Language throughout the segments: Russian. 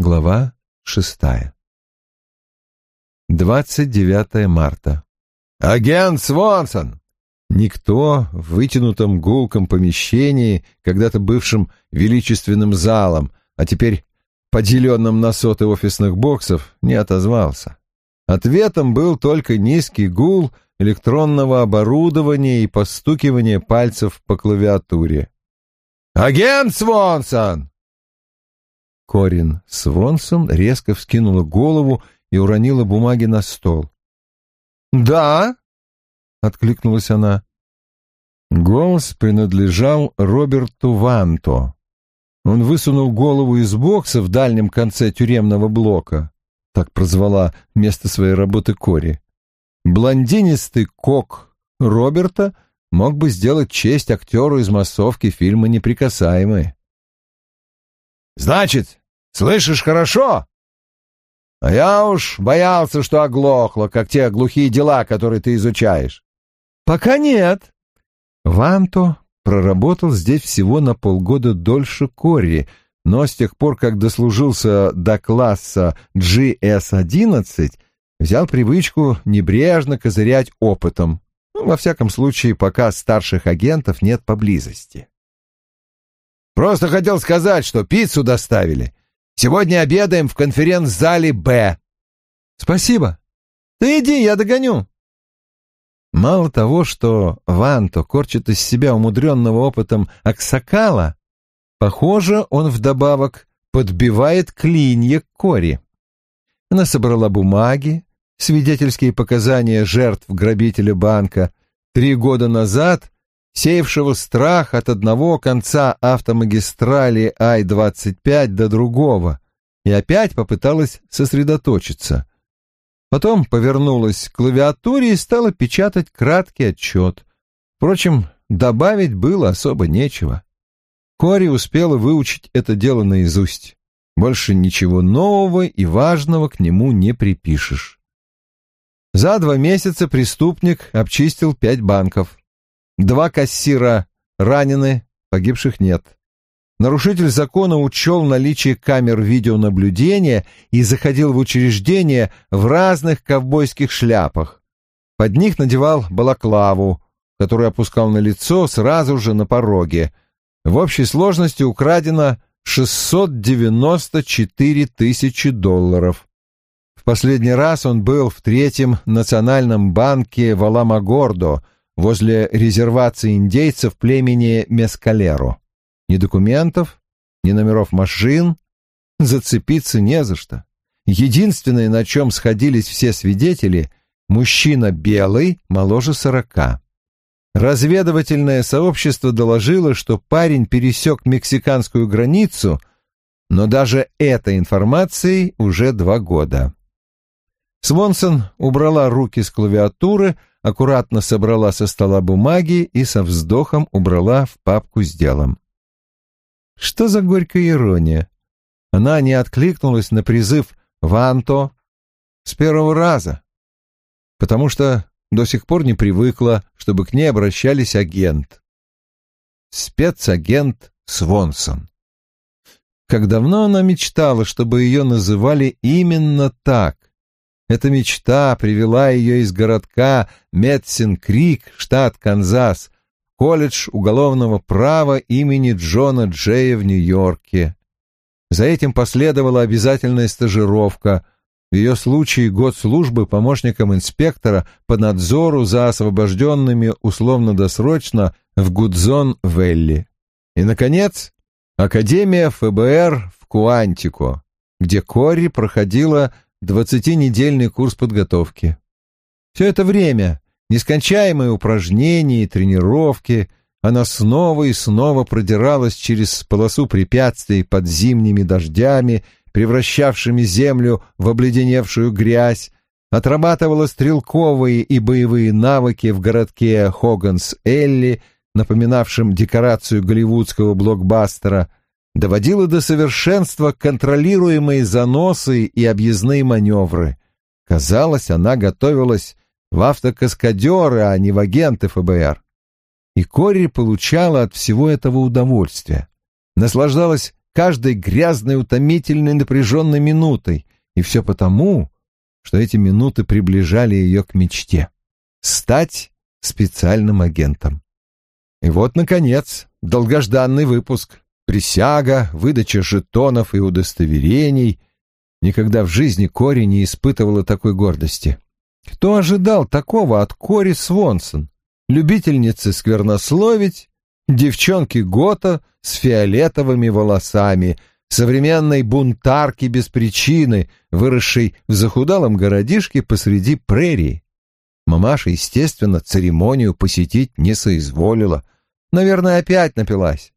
Глава шестая. 29 марта. «Агент Свонсон!» Никто в вытянутом гулком помещении, когда-то бывшем величественным залом, а теперь поделенным на соты офисных боксов, не отозвался. Ответом был только низкий гул электронного оборудования и постукивание пальцев по клавиатуре. «Агент Свонсон!» Корин Свонсон резко вскинула голову и уронила бумаги на стол. «Да?» — откликнулась она. Голос принадлежал Роберту Ванто. Он высунул голову из бокса в дальнем конце тюремного блока. Так прозвала место своей работы Кори. Блондинистый кок Роберта мог бы сделать честь актеру из массовки фильма «Неприкасаемые». «Значит, слышишь хорошо?» «А я уж боялся, что оглохло, как те глухие дела, которые ты изучаешь». «Пока нет». Ванто проработал здесь всего на полгода дольше Кори, но с тех пор, как дослужился до класса GS-11, взял привычку небрежно козырять опытом. Ну, во всяком случае, пока старших агентов нет поблизости. Просто хотел сказать, что пиццу доставили. Сегодня обедаем в конференц-зале «Б». Спасибо. Ты иди, я догоню. Мало того, что Ванто корчит из себя умудренного опытом Аксакала, похоже, он вдобавок подбивает клинья к Кори. Она собрала бумаги, свидетельские показания жертв грабителя банка. Три года назад сеявшего страх от одного конца автомагистрали Ай-25 до другого, и опять попыталась сосредоточиться. Потом повернулась к клавиатуре и стала печатать краткий отчет. Впрочем, добавить было особо нечего. Кори успела выучить это дело наизусть. Больше ничего нового и важного к нему не припишешь. За два месяца преступник обчистил пять банков. Два кассира ранены, погибших нет. Нарушитель закона учел наличие камер видеонаблюдения и заходил в учреждение в разных ковбойских шляпах. Под них надевал балаклаву, которую опускал на лицо сразу же на пороге. В общей сложности украдено 694 тысячи долларов. В последний раз он был в третьем национальном банке Валамагордо – возле резервации индейцев племени Мескалеро. Ни документов, ни номеров машин, зацепиться не за что. Единственное, на чем сходились все свидетели, мужчина белый, моложе сорока. Разведывательное сообщество доложило, что парень пересек мексиканскую границу, но даже этой информацией уже два года. Свонсон убрала руки с клавиатуры, аккуратно собрала со стола бумаги и со вздохом убрала в папку с делом. Что за горькая ирония? Она не откликнулась на призыв «Ванто» с первого раза, потому что до сих пор не привыкла, чтобы к ней обращались агент. Спецагент Свонсон. Как давно она мечтала, чтобы ее называли именно так. Эта мечта привела ее из городка Метсин-Крик, штат Канзас, в колледж уголовного права имени Джона Джея в Нью-Йорке. За этим последовала обязательная стажировка. В ее случае год службы помощником инспектора по надзору за освобожденными условно-досрочно в Гудзон-Велли. И, наконец, Академия ФБР в Куантико, где Кори проходила двадцатинедельный курс подготовки. Все это время, нескончаемые упражнения и тренировки, она снова и снова продиралась через полосу препятствий под зимними дождями, превращавшими землю в обледеневшую грязь, отрабатывала стрелковые и боевые навыки в городке Хоганс-Элли, напоминавшем декорацию голливудского блокбастера, доводила до совершенства контролируемые заносы и объездные маневры. Казалось, она готовилась в автокаскадеры, а не в агенты ФБР. И Кори получала от всего этого удовольствие. Наслаждалась каждой грязной, утомительной, напряженной минутой. И все потому, что эти минуты приближали ее к мечте — стать специальным агентом. И вот, наконец, долгожданный выпуск. Присяга, выдача жетонов и удостоверений. Никогда в жизни Кори не испытывала такой гордости. Кто ожидал такого от Кори Свонсон, любительницы сквернословить, девчонки Гота с фиолетовыми волосами, современной бунтарки без причины, выросшей в захудалом городишке посреди прерии? Мамаша, естественно, церемонию посетить не соизволила. Наверное, опять напилась.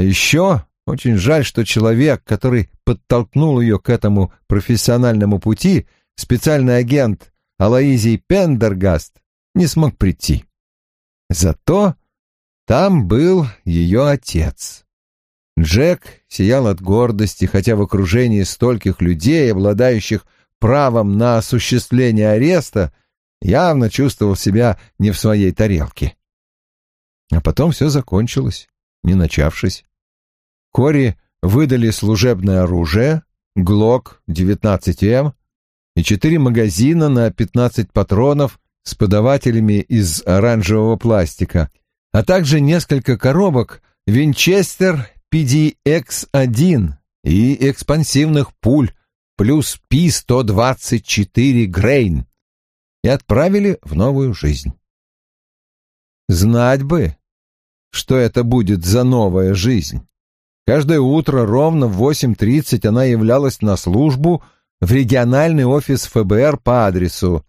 А еще очень жаль, что человек, который подтолкнул ее к этому профессиональному пути, специальный агент Алаизий Пендергаст, не смог прийти. Зато там был ее отец. Джек сиял от гордости, хотя в окружении стольких людей, обладающих правом на осуществление ареста, явно чувствовал себя не в своей тарелке. А потом все закончилось, не начавшись. Кори выдали служебное оружие, ГЛОК 19М и четыре магазина на 15 патронов с подавателями из оранжевого пластика, а также несколько коробок Винчестер PDX-1 и экспансивных пуль плюс Пи-124 Грейн и отправили в новую жизнь. Знать бы, что это будет за новая жизнь. Каждое утро ровно в 8.30 она являлась на службу в региональный офис ФБР по адресу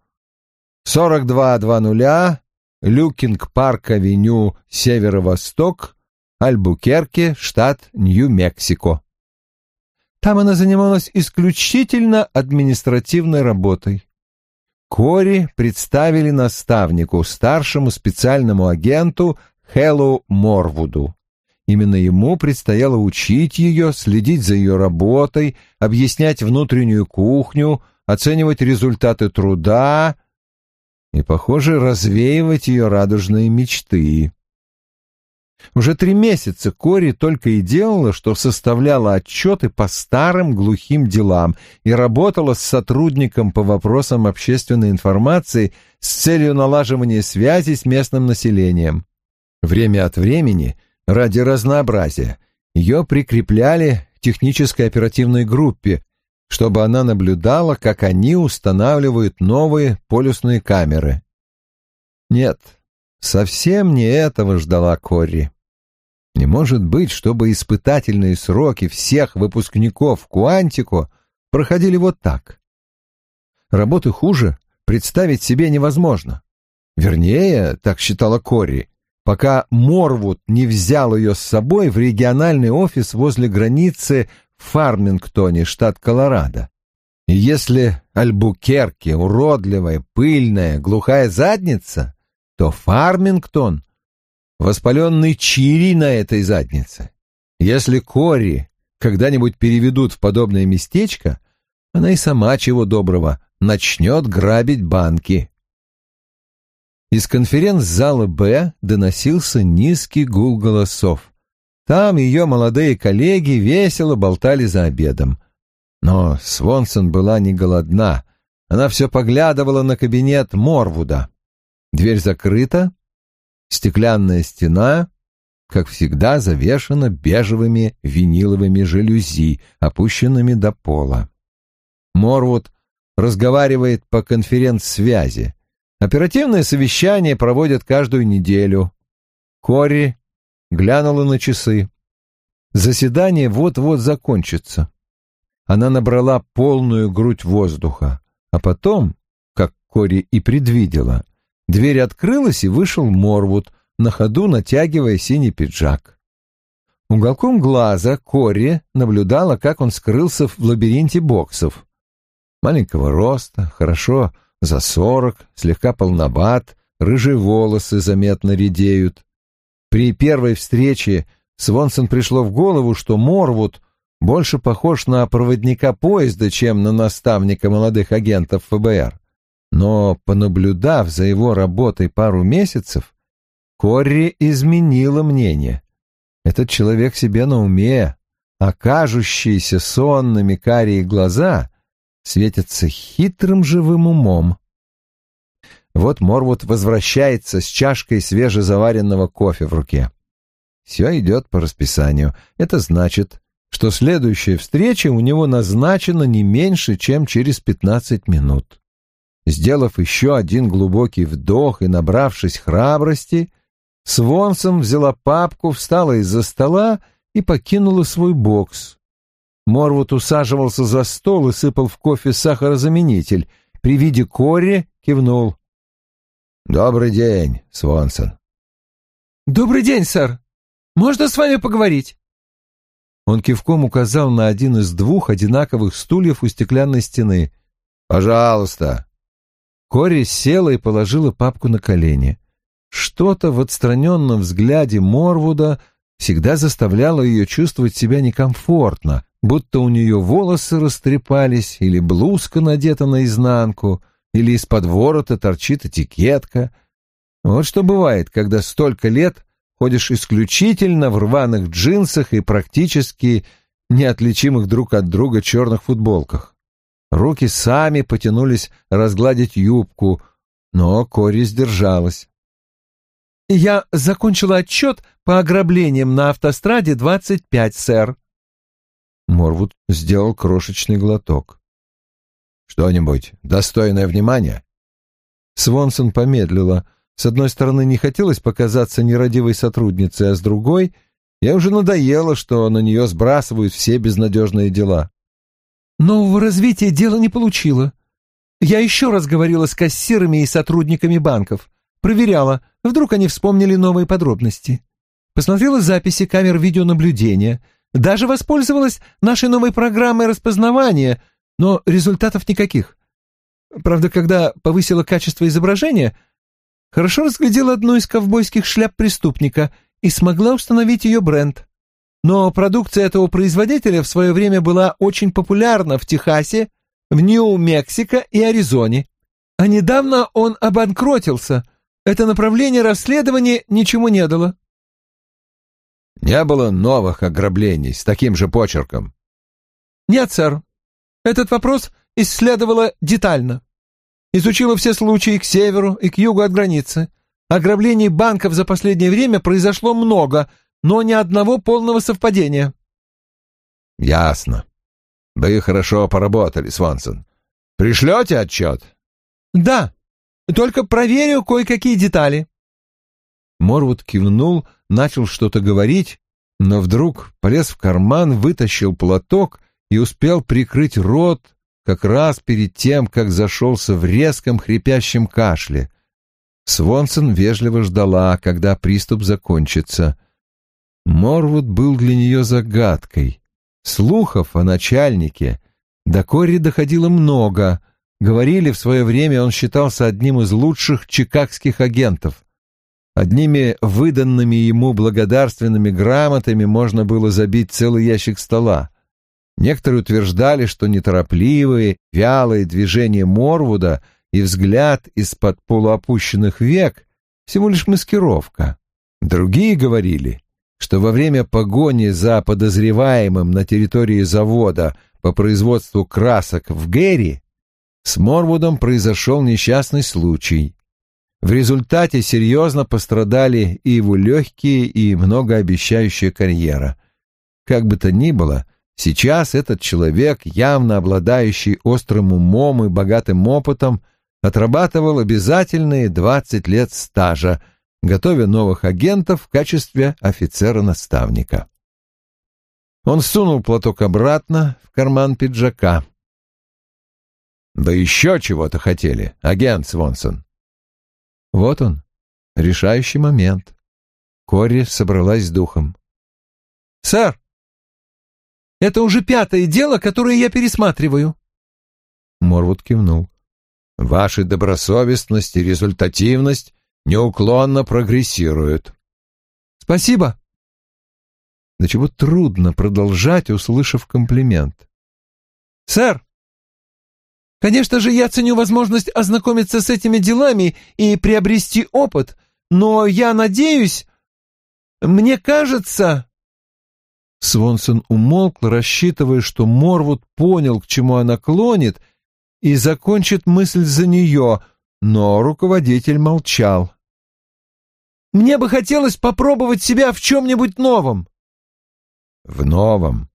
4220 Люкинг-парк-авеню, северо-восток, Альбукерке, штат Нью-Мексико. Там она занималась исключительно административной работой. Кори представили наставнику, старшему специальному агенту Хеллу Морвуду. Именно ему предстояло учить ее, следить за ее работой, объяснять внутреннюю кухню, оценивать результаты труда и, похоже, развеивать ее радужные мечты. Уже три месяца Кори только и делала, что составляла отчеты по старым глухим делам и работала с сотрудником по вопросам общественной информации с целью налаживания связи с местным населением. Время от времени, ради разнообразия, ее прикрепляли к технической оперативной группе, чтобы она наблюдала, как они устанавливают новые полюсные камеры. Нет, совсем не этого ждала Корри. Не может быть, чтобы испытательные сроки всех выпускников Куантико проходили вот так. Работы хуже представить себе невозможно. Вернее, так считала Корри, пока Морвуд не взял ее с собой в региональный офис возле границы в Фармингтоне, штат Колорадо. И если Альбукерке уродливая, пыльная, глухая задница, то Фармингтон — воспаленный чири на этой заднице. Если Кори когда-нибудь переведут в подобное местечко, она и сама чего доброго начнет грабить банки. Из конференц-зала «Б» доносился низкий гул голосов. Там ее молодые коллеги весело болтали за обедом. Но Свонсон была не голодна. Она все поглядывала на кабинет Морвуда. Дверь закрыта, стеклянная стена, как всегда, завешена бежевыми виниловыми жалюзи, опущенными до пола. Морвуд разговаривает по конференц-связи. Оперативное совещание проводят каждую неделю. Кори глянула на часы. Заседание вот-вот закончится. Она набрала полную грудь воздуха, а потом, как Кори и предвидела, дверь открылась и вышел Морвуд, на ходу натягивая синий пиджак. Уголком глаза Кори наблюдала, как он скрылся в лабиринте боксов. Маленького роста, хорошо за сорок, слегка полноват, рыжие волосы заметно редеют. При первой встрече Свонсон пришло в голову, что Морвуд больше похож на проводника поезда, чем на наставника молодых агентов ФБР. Но, понаблюдав за его работой пару месяцев, Корри изменила мнение. Этот человек себе на уме, а кажущиеся сонными карие глаза светятся хитрым живым умом. Вот Морвуд возвращается с чашкой свежезаваренного кофе в руке. Все идет по расписанию. Это значит, что следующая встреча у него назначена не меньше, чем через пятнадцать минут. Сделав еще один глубокий вдох и набравшись храбрости, Свонсон взяла папку, встала из-за стола и покинула свой бокс. Морвуд усаживался за стол и сыпал в кофе сахарозаменитель. При виде Кори кивнул. «Добрый день, Свонсон». «Добрый день, сэр. Можно с вами поговорить?» Он кивком указал на один из двух одинаковых стульев у стеклянной стены. «Пожалуйста». Кори села и положила папку на колени. Что-то в отстраненном взгляде Морвуда всегда заставляло ее чувствовать себя некомфортно, будто у нее волосы растрепались или блузка надета наизнанку, или из-под ворота торчит этикетка. Вот что бывает, когда столько лет ходишь исключительно в рваных джинсах и практически неотличимых друг от друга черных футболках. Руки сами потянулись разгладить юбку, но Кори сдержалась. «Я закончила отчет по ограблениям на автостраде 25, сэр». Морвуд сделал крошечный глоток. «Что-нибудь достойное внимания?» Свонсон помедлила. С одной стороны, не хотелось показаться нерадивой сотрудницей, а с другой, я уже надоело, что на нее сбрасывают все безнадежные дела. Нового развития дело не получило. Я еще раз говорила с кассирами и сотрудниками банков. Проверяла, вдруг они вспомнили новые подробности. Посмотрела записи камер видеонаблюдения. Даже воспользовалась нашей новой программой распознавания, но результатов никаких. Правда, когда повысила качество изображения, хорошо разглядела одну из ковбойских шляп преступника и смогла установить ее бренд. Но продукция этого производителя в свое время была очень популярна в Техасе, в Нью-Мексико и Аризоне. А недавно он обанкротился. Это направление расследования ничего не дало. Не было новых ограблений с таким же почерком. Нет, сэр. Этот вопрос исследовала детально. Изучила все случаи к северу и к югу от границы. Ограблений банков за последнее время произошло много, но ни одного полного совпадения. Ясно. Вы хорошо поработали, Свансон. Пришлете отчет? Да, только проверю кое-какие детали. Морвуд кивнул, начал что-то говорить, но вдруг полез в карман, вытащил платок и успел прикрыть рот как раз перед тем, как зашелся в резком хрипящем кашле. Свонсон вежливо ждала, когда приступ закончится — Морвуд был для нее загадкой. Слухов о начальнике до Кори доходило много. Говорили, в свое время он считался одним из лучших чикагских агентов. Одними выданными ему благодарственными грамотами можно было забить целый ящик стола. Некоторые утверждали, что неторопливые, вялые движения Морвуда и взгляд из-под полуопущенных век — всего лишь маскировка. Другие говорили, что во время погони за подозреваемым на территории завода по производству красок в Гэри с Морвудом произошел несчастный случай. В результате серьезно пострадали и его легкие, и многообещающая карьера. Как бы то ни было, сейчас этот человек, явно обладающий острым умом и богатым опытом, отрабатывал обязательные 20 лет стажа, готовя новых агентов в качестве офицера-наставника. Он сунул платок обратно в карман пиджака. «Да еще чего-то хотели, агент Свонсон». Вот он, решающий момент. Кори собралась с духом. «Сэр, это уже пятое дело, которое я пересматриваю». Морвуд кивнул. «Ваша добросовестность и результативность неуклонно прогрессируют. Спасибо. До чего трудно продолжать, услышав комплимент. Сэр, конечно же, я ценю возможность ознакомиться с этими делами и приобрести опыт, но я надеюсь... Мне кажется, Свонсон умолкл, рассчитывая, что Морвуд понял, к чему она клонит, и закончит мысль за нее, но руководитель молчал. «Мне бы хотелось попробовать себя в чем-нибудь новом». «В новом?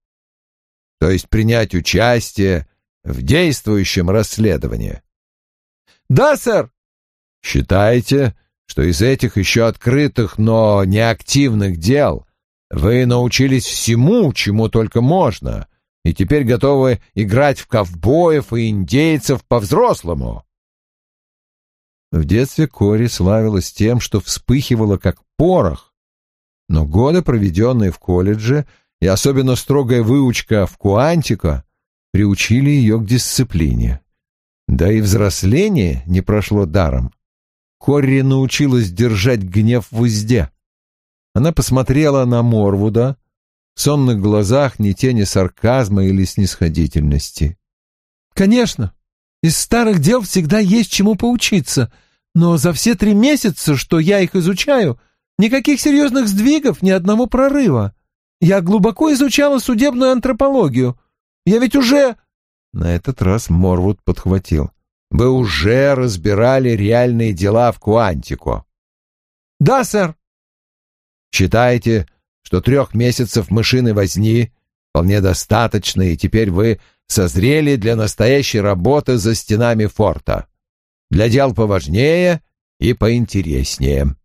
То есть принять участие в действующем расследовании?» «Да, сэр». «Считаете, что из этих еще открытых, но неактивных дел вы научились всему, чему только можно, и теперь готовы играть в ковбоев и индейцев по-взрослому. В детстве Кори славилась тем, что вспыхивала как порох, но годы, проведенные в колледже, и особенно строгая выучка в Куантико, приучили ее к дисциплине. Да и взросление не прошло даром. Корри научилась держать гнев в узде. Она посмотрела на Морвуда, в сонных глазах ни тени сарказма или снисходительности. «Конечно, из старых дел всегда есть чему поучиться, но за все три месяца, что я их изучаю, никаких серьезных сдвигов, ни одного прорыва. Я глубоко изучала судебную антропологию. Я ведь уже...» На этот раз Морвуд подхватил. «Вы уже разбирали реальные дела в Куантико?» «Да, сэр». Считаете, что трех месяцев мышиной возни вполне достаточно, и теперь вы созрели для настоящей работы за стенами форта, для дел поважнее и поинтереснее.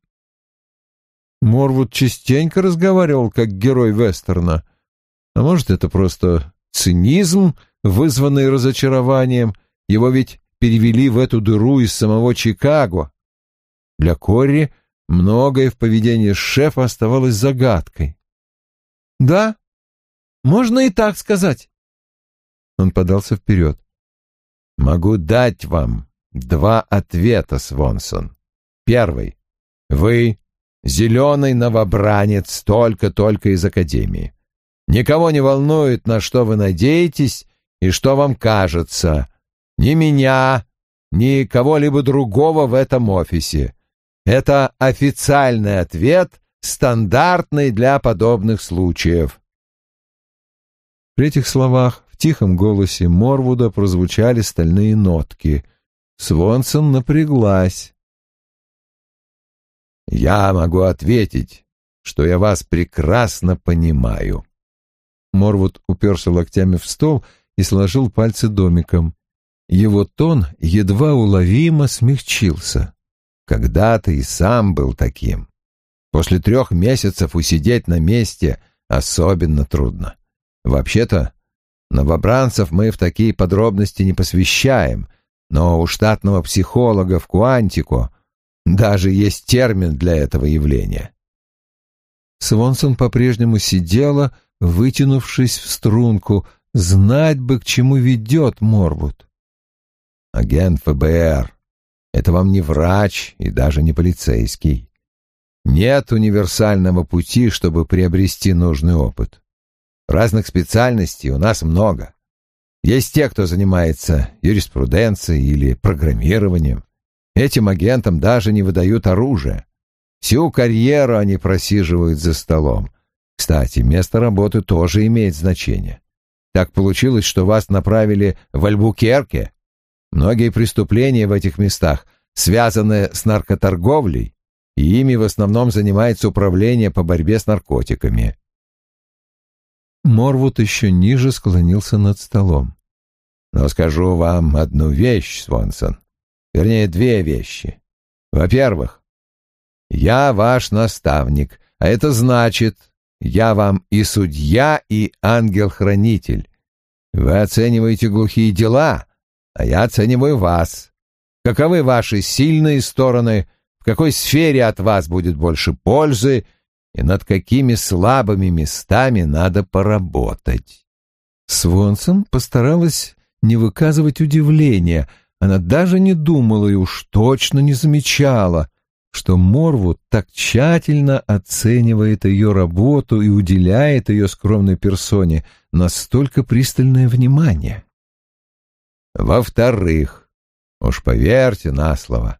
Морвуд частенько разговаривал как герой вестерна. А может, это просто цинизм, вызванный разочарованием. Его ведь перевели в эту дыру из самого Чикаго. Для Корри Многое в поведении шефа оставалось загадкой. «Да, можно и так сказать». Он подался вперед. «Могу дать вам два ответа, Свонсон. Первый. Вы зеленый новобранец только-только из Академии. Никого не волнует, на что вы надеетесь и что вам кажется. Ни меня, ни кого-либо другого в этом офисе. Это официальный ответ, стандартный для подобных случаев. При этих словах в тихом голосе Морвуда прозвучали стальные нотки. Свонсон напряглась. «Я могу ответить, что я вас прекрасно понимаю». Морвуд уперся локтями в стол и сложил пальцы домиком. Его тон едва уловимо смягчился. Когда-то и сам был таким. После трех месяцев усидеть на месте особенно трудно. Вообще-то, новобранцев мы в такие подробности не посвящаем, но у штатного психолога в Куантико даже есть термин для этого явления. Свонсон по-прежнему сидела, вытянувшись в струнку, знать бы, к чему ведет Морвуд. Агент ФБР, это вам не врач и даже не полицейский. Нет универсального пути, чтобы приобрести нужный опыт. Разных специальностей у нас много. Есть те, кто занимается юриспруденцией или программированием. Этим агентам даже не выдают оружие. Всю карьеру они просиживают за столом. Кстати, место работы тоже имеет значение. Так получилось, что вас направили в Альбукерке, Многие преступления в этих местах связаны с наркоторговлей, и ими в основном занимается управление по борьбе с наркотиками. Морвуд еще ниже склонился над столом. Но скажу вам одну вещь, Свонсон. Вернее, две вещи. Во-первых, я ваш наставник, а это значит, я вам и судья, и ангел-хранитель. Вы оцениваете глухие дела, а я оцениваю вас. Каковы ваши сильные стороны, в какой сфере от вас будет больше пользы и над какими слабыми местами надо поработать. Свонсон постаралась не выказывать удивления. Она даже не думала и уж точно не замечала, что Морвуд так тщательно оценивает ее работу и уделяет ее скромной персоне настолько пристальное внимание. Во-вторых, уж поверьте на слово,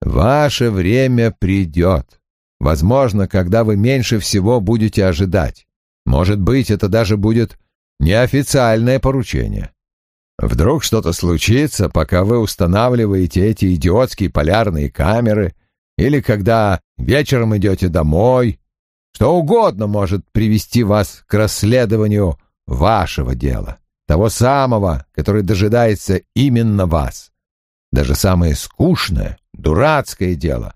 ваше время придет, возможно, когда вы меньше всего будете ожидать. Может быть, это даже будет неофициальное поручение. Вдруг что-то случится, пока вы устанавливаете эти идиотские полярные камеры, или когда вечером идете домой. Что угодно может привести вас к расследованию вашего дела, того самого, который дожидается именно вас. Даже самое скучное, дурацкое дело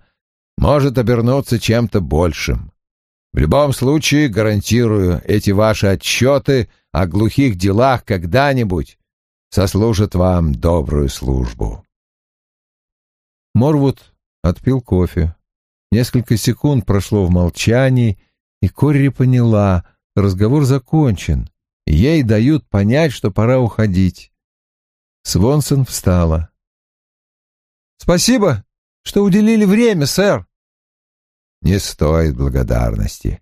может обернуться чем-то большим. В любом случае, гарантирую, эти ваши отчеты о глухих делах когда-нибудь сослужат вам добрую службу. Морвуд отпил кофе. Несколько секунд прошло в молчании, и Корри поняла, разговор закончен. Ей дают понять, что пора уходить. Свонсон встала. «Спасибо, что уделили время, сэр!» Не стоит благодарности.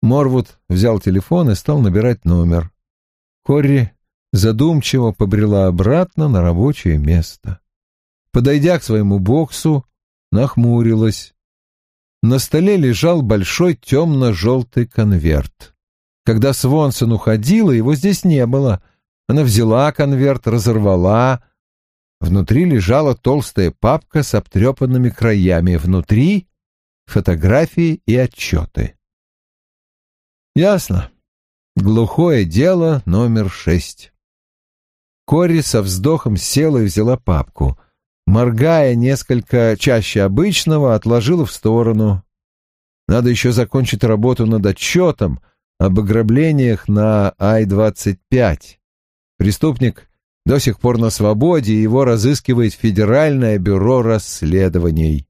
Морвуд взял телефон и стал набирать номер. Корри задумчиво побрела обратно на рабочее место. Подойдя к своему боксу, нахмурилась. На столе лежал большой темно-желтый конверт. Когда Свонсон уходила, его здесь не было. Она взяла конверт, разорвала. Внутри лежала толстая папка с обтрепанными краями. Внутри фотографии и отчеты. Ясно. Глухое дело номер шесть. Кори со вздохом села и взяла папку. Моргая несколько чаще обычного, отложила в сторону. Надо еще закончить работу над отчетом об ограблениях на Ай-25. Преступник до сих пор на свободе, его разыскивает Федеральное бюро расследований.